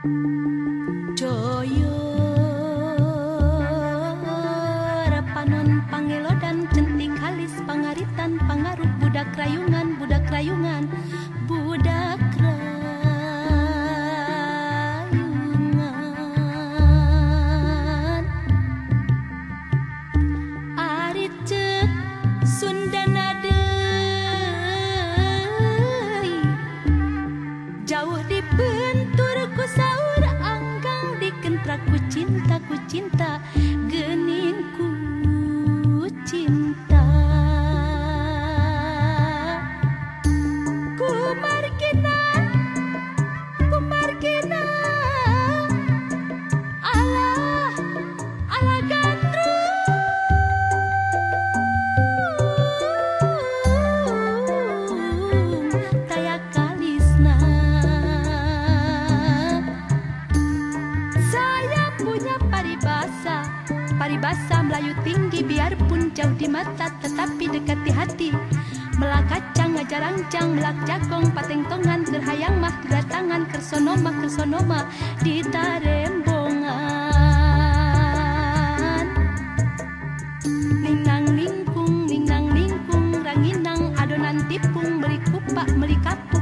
Joyo repanon pangelodan centik halis pangaritan pangaruh budak rayungan budak rayungan. kentraku cinta, ku cinta. Lari basa melayu tinggi biarpun jauh di mata tetapi dekat di hati. Melakacang ngajarangcang melak jagong pateng tongan gerhayang mah kedatangan kersonoma kersonoma di tarembongan. Ningang ningkung ningang ningkung ranginang adonan tipung beri kupak beri kapung